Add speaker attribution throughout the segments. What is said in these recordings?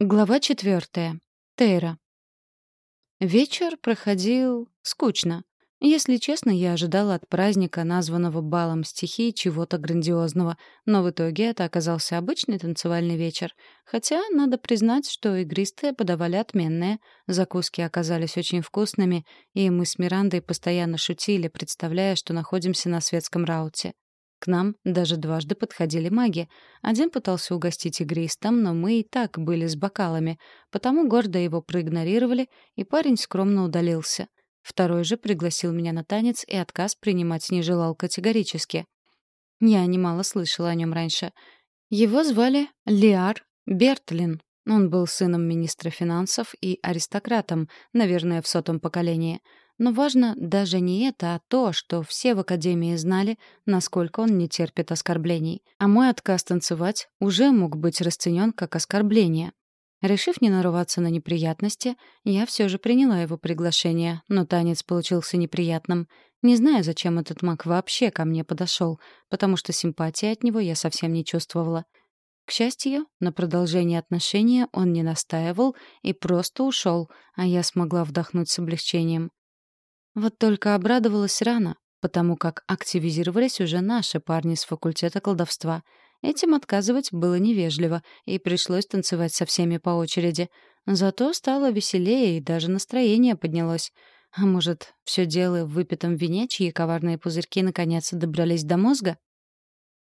Speaker 1: Глава четвертая. Тейра. Вечер проходил скучно. Если честно, я ожидала от праздника, названного балом стихий, чего-то грандиозного, но в итоге это оказался обычный танцевальный вечер. Хотя, надо признать, что игристые подавали отменные, закуски оказались очень вкусными, и мы с Мирандой постоянно шутили, представляя, что находимся на светском рауте. К нам даже дважды подходили маги. Один пытался угостить игристом, но мы и так были с бокалами, потому гордо его проигнорировали, и парень скромно удалился. Второй же пригласил меня на танец и отказ принимать не желал категорически. Я немало слышала о нем раньше. Его звали Лиар Бертлин. Он был сыном министра финансов и аристократом, наверное, в сотом поколении — но важно даже не это, а то, что все в Академии знали, насколько он не терпит оскорблений. А мой отказ танцевать уже мог быть расценен как оскорбление. Решив не нарываться на неприятности, я все же приняла его приглашение, но танец получился неприятным. Не знаю, зачем этот маг вообще ко мне подошел, потому что симпатии от него я совсем не чувствовала. К счастью, на продолжение отношения он не настаивал и просто ушел, а я смогла вдохнуть с облегчением. Вот только обрадовалась рано, потому как активизировались уже наши парни с факультета колдовства. Этим отказывать было невежливо, и пришлось танцевать со всеми по очереди. Зато стало веселее, и даже настроение поднялось. А может, все дело в выпитом вине, чьи коварные пузырьки наконец добрались до мозга?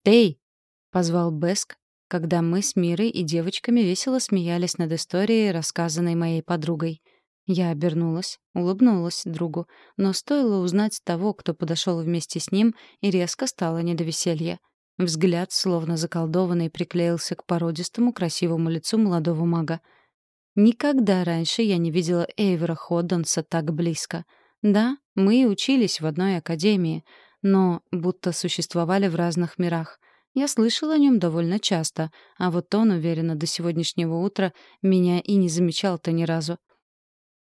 Speaker 1: «Тей!» — позвал Беск, когда мы с Мирой и девочками весело смеялись над историей, рассказанной моей подругой — я обернулась, улыбнулась другу, но стоило узнать того, кто подошел вместе с ним, и резко стало не до веселья. Взгляд, словно заколдованный, приклеился к породистому красивому лицу молодого мага. Никогда раньше я не видела Эйвера Ходденса так близко. Да, мы учились в одной академии, но будто существовали в разных мирах. Я слышала о нем довольно часто, а вот он, уверенно, до сегодняшнего утра меня и не замечал-то ни разу.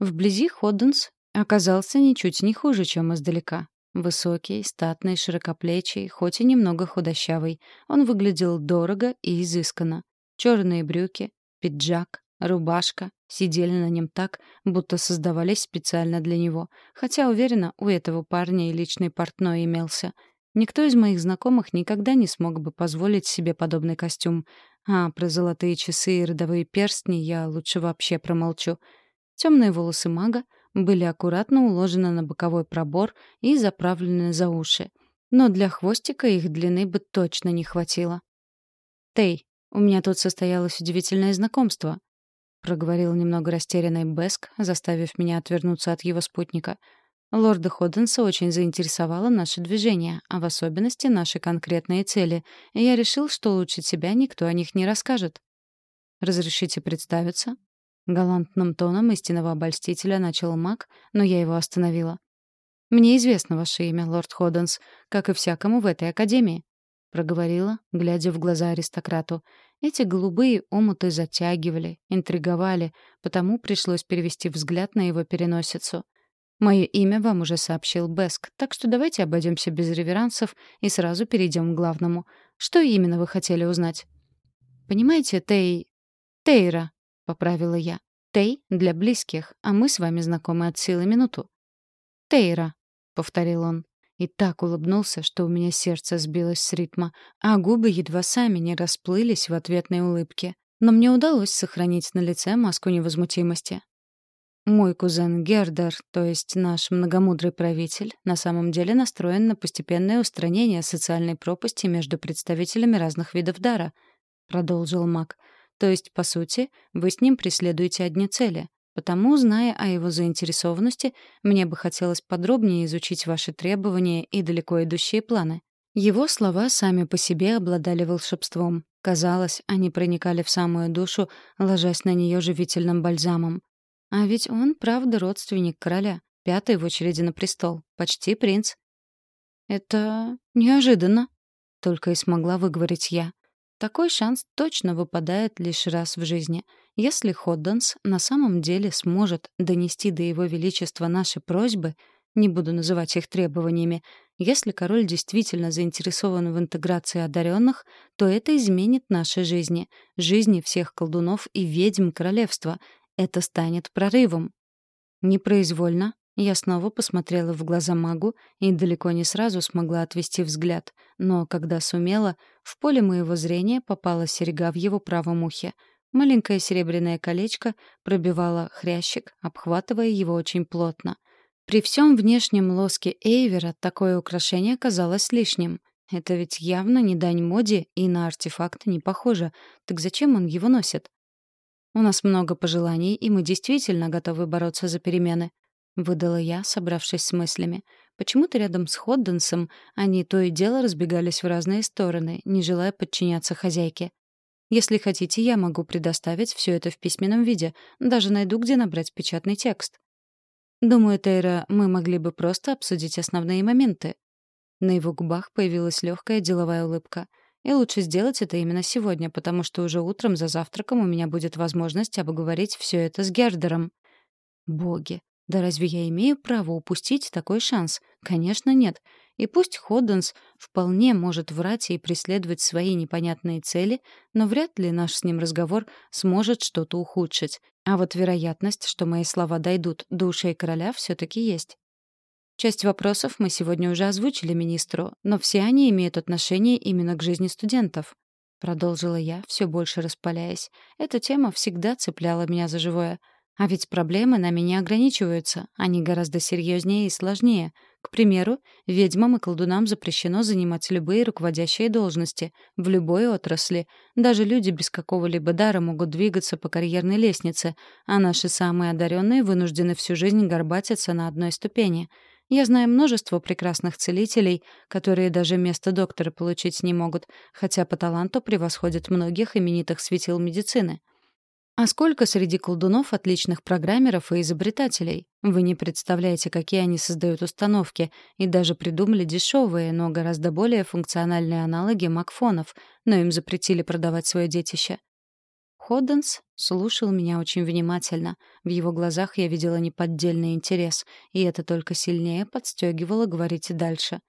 Speaker 1: Вблизи Ходденс оказался ничуть не хуже, чем издалека. Высокий, статный, широкоплечий, хоть и немного худощавый. Он выглядел дорого и изысканно. Черные брюки, пиджак, рубашка сидели на нем так, будто создавались специально для него. Хотя, уверена, у этого парня и личный портной имелся. Никто из моих знакомых никогда не смог бы позволить себе подобный костюм. А про золотые часы и родовые перстни я лучше вообще промолчу — Темные волосы мага были аккуратно уложены на боковой пробор и заправлены за уши. Но для хвостика их длины бы точно не хватило. «Тей, у меня тут состоялось удивительное знакомство», — проговорил немного растерянный Беск, заставив меня отвернуться от его спутника. Лорда Ходденса очень заинтересовало наше движение, а в особенности наши конкретные цели, и я решил, что лучше тебя никто о них не расскажет. «Разрешите представиться?» Галантным тоном истинного обольстителя начал маг, но я его остановила. «Мне известно ваше имя, лорд Ходденс, как и всякому в этой академии», — проговорила, глядя в глаза аристократу. Эти голубые омуты затягивали, интриговали, потому пришлось перевести взгляд на его переносицу. «Мое имя вам уже сообщил Беск, так что давайте обойдемся без реверансов и сразу перейдем к главному. Что именно вы хотели узнать?» «Понимаете, Тей... Тейра», — поправила я. «Тей для близких, а мы с вами знакомы от силы минуту». «Тейра», — повторил он. И так улыбнулся, что у меня сердце сбилось с ритма, а губы едва сами не расплылись в ответной улыбке. Но мне удалось сохранить на лице маску невозмутимости. Мой кузен Гердер, то есть наш многомудрый правитель, на самом деле настроен на постепенное устранение социальной пропасти между представителями разных видов дара, продолжил маг. То есть, по сути, вы с ним преследуете одни цели. Потому, зная о его заинтересованности, мне бы хотелось подробнее изучить ваши требования и далеко идущие планы. Его слова сами по себе обладали волшебством. Казалось, они проникали в самую душу, ложась на нее живительным бальзамом. А ведь он, правда, родственник короля, пятый в очереди на престол, почти принц. «Это неожиданно», — только и смогла выговорить я. Такой шанс точно выпадает лишь раз в жизни. Если Ходденс на самом деле сможет донести до Его Величества наши просьбы, Не буду называть их требованиями. Если король действительно заинтересован в интеграции одаренных, то это изменит наши жизни, жизни всех колдунов и ведьм королевства. Это станет прорывом. Непроизвольно я снова посмотрела в глаза магу и далеко не сразу смогла отвести взгляд. Но когда сумела, в поле моего зрения попала серьга в его правом ухе. Маленькое серебряное колечко пробивало хрящик, обхватывая его очень плотно. При всем внешнем лоске Эйвера такое украшение казалось лишним. Это ведь явно не дань моде и на артефакт не похоже. Так зачем он его носит? У нас много пожеланий, и мы действительно готовы бороться за перемены. — выдала я, собравшись с мыслями. Почему-то рядом с Ходденсом они то и дело разбегались в разные стороны, не желая подчиняться хозяйке. Если хотите, я могу предоставить все это в письменном виде, даже найду, где набрать печатный текст. Думаю, Тейра, мы могли бы просто обсудить основные моменты. На его губах появилась легкая деловая улыбка. И лучше сделать это именно сегодня, потому что уже утром за завтраком у меня будет возможность обговорить все это с Гердером. Боги, да разве я имею право упустить такой шанс? Конечно, нет. И пусть Ходденс вполне может врать и преследовать свои непонятные цели, но вряд ли наш с ним разговор сможет что-то ухудшить. А вот вероятность, что мои слова дойдут до ушей короля, все-таки есть. Часть вопросов мы сегодня уже озвучили министру, но все они имеют отношение именно к жизни студентов. Продолжила я, все больше распаляясь. Эта тема всегда цепляла меня за живое — а ведь проблемы нами не ограничиваются, они гораздо серьезнее и сложнее. К примеру, ведьмам и колдунам запрещено занимать любые руководящие должности, в любой отрасли. Даже люди без какого-либо дара могут двигаться по карьерной лестнице, а наши самые одаренные вынуждены всю жизнь горбатиться на одной ступени. Я знаю множество прекрасных целителей, которые даже место доктора получить не могут, хотя по таланту превосходят многих именитых светил медицины. А сколько среди колдунов отличных программеров и изобретателей? Вы не представляете, какие они создают установки, и даже придумали дешевые, но гораздо более функциональные аналоги макфонов, но им запретили продавать свое детище. Ходденс слушал меня очень внимательно. В его глазах я видела неподдельный интерес, и это только сильнее подстегивало говорить дальше.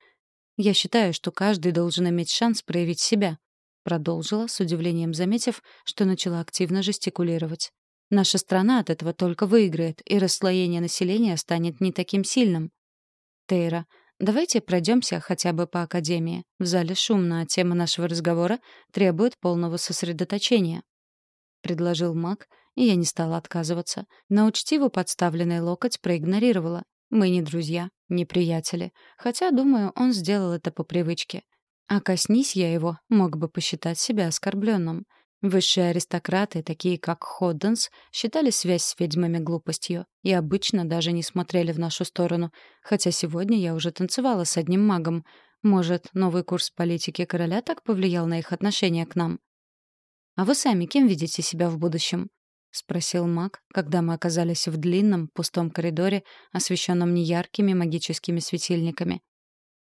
Speaker 1: Я считаю, что каждый должен иметь шанс проявить себя, Продолжила, с удивлением заметив, что начала активно жестикулировать. Наша страна от этого только выиграет, и расслоение населения станет не таким сильным. Тейра, давайте пройдемся хотя бы по академии. В зале шумно, а тема нашего разговора требует полного сосредоточения. Предложил маг, и я не стала отказываться. На учтиво подставленный локоть проигнорировала. Мы не друзья, не приятели. Хотя, думаю, он сделал это по привычке. А коснись я его, мог бы посчитать себя оскорбленным. Высшие аристократы, такие как Ходденс, считали связь с ведьмами глупостью и обычно даже не смотрели в нашу сторону, хотя сегодня я уже танцевала с одним магом. Может, новый курс политики короля так повлиял на их отношение к нам? «А вы сами кем видите себя в будущем?» — спросил маг, когда мы оказались в длинном, пустом коридоре, освещенном неяркими магическими светильниками.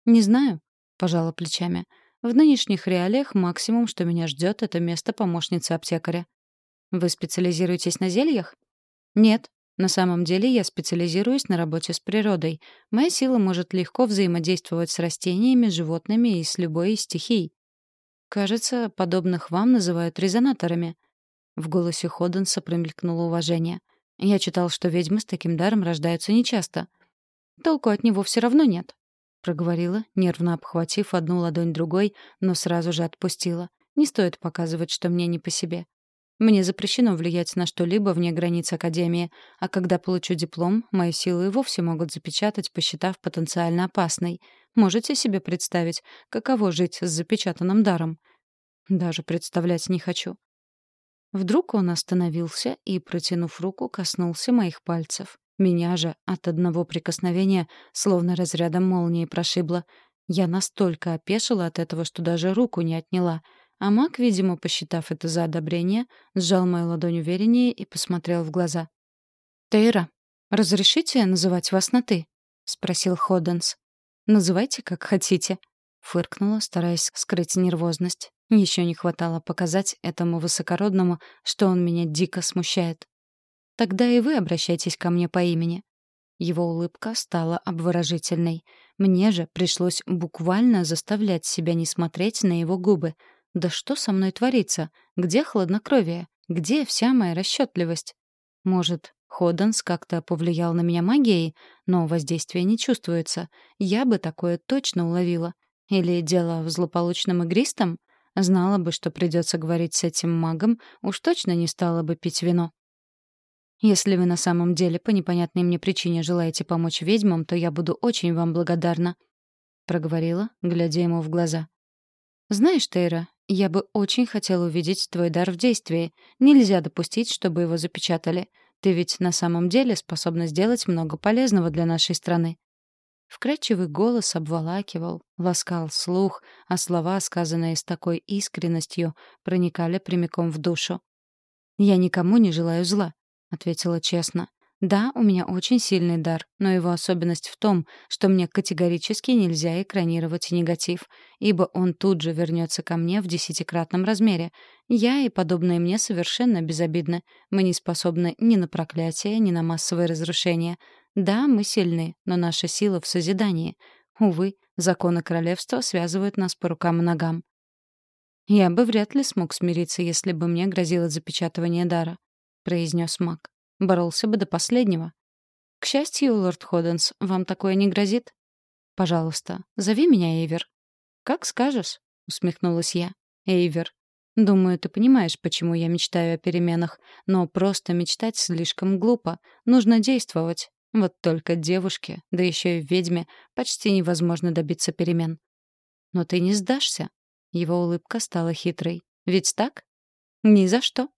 Speaker 1: «Не знаю», — пожала плечами. «В нынешних реалиях максимум, что меня ждет, это место помощницы аптекаря». «Вы специализируетесь на зельях?» «Нет. На самом деле я специализируюсь на работе с природой. Моя сила может легко взаимодействовать с растениями, животными и с любой из стихий. Кажется, подобных вам называют резонаторами». В голосе Ходенса промелькнуло уважение. Я читал, что ведьмы с таким даром рождаются нечасто. Толку от него все равно нет проговорила, нервно обхватив одну ладонь другой, но сразу же отпустила. Не стоит показывать, что мне не по себе. Мне запрещено влиять на что-либо вне границ Академии, а когда получу диплом, мою силу и вовсе могут запечатать, посчитав потенциально опасной. Можете себе представить, каково жить с запечатанным даром? Даже представлять не хочу. Вдруг он остановился и, протянув руку, коснулся моих пальцев. Меня же от одного прикосновения словно разрядом молнии прошибло. Я настолько опешила от этого, что даже руку не отняла. А маг, видимо, посчитав это за одобрение, сжал мою ладонь увереннее и посмотрел в глаза. «Тейра, разрешите называть вас на «ты»?» — спросил Ходденс. «Называйте, как хотите», — фыркнула, стараясь скрыть нервозность. Еще не хватало показать этому высокородному, что он меня дико смущает. Тогда и вы обращайтесь ко мне по имени. Его улыбка стала обворожительной. Мне же пришлось буквально заставлять себя не смотреть на его губы. Да что со мной творится? Где хладнокровие? Где вся моя расчетливость? Может, Ходенс как-то повлиял на меня магией, но воздействие не чувствуется. Я бы такое точно уловила. Или дело в злополучном игристом? Знала бы, что придется говорить с этим магом, уж точно не стала бы пить вино. Если вы на самом деле по непонятной мне причине желаете помочь ведьмам, то я буду очень вам благодарна», — проговорила, глядя ему в глаза. «Знаешь, Тейра, я бы очень хотела увидеть твой дар в действии. Нельзя допустить, чтобы его запечатали. Ты ведь на самом деле способна сделать много полезного для нашей страны». Вкрадчивый голос обволакивал, ласкал слух, а слова, сказанные с такой искренностью, проникали прямиком в душу. «Я никому не желаю зла ответила честно. Да, у меня очень сильный дар, но его особенность в том, что мне категорически нельзя экранировать негатив, ибо он тут же вернется ко мне в десятикратном размере. Я и подобные мне совершенно безобидны. Мы не способны ни на проклятие, ни на массовое разрушение. Да, мы сильны, но наша сила в созидании. Увы, законы королевства связывают нас по рукам и ногам. Я бы вряд ли смог смириться, если бы мне грозило запечатывание дара. — произнес маг. «Боролся бы до последнего». «К счастью, лорд Ходенс, вам такое не грозит?» «Пожалуйста, зови меня Эйвер». «Как скажешь», — усмехнулась я. «Эйвер. Думаю, ты понимаешь, почему я мечтаю о переменах, но просто мечтать слишком глупо. Нужно действовать. Вот только девушке, да еще и ведьме, почти невозможно добиться перемен». «Но ты не сдашься?» Его улыбка стала хитрой. «Ведь так?» «Ни за что»,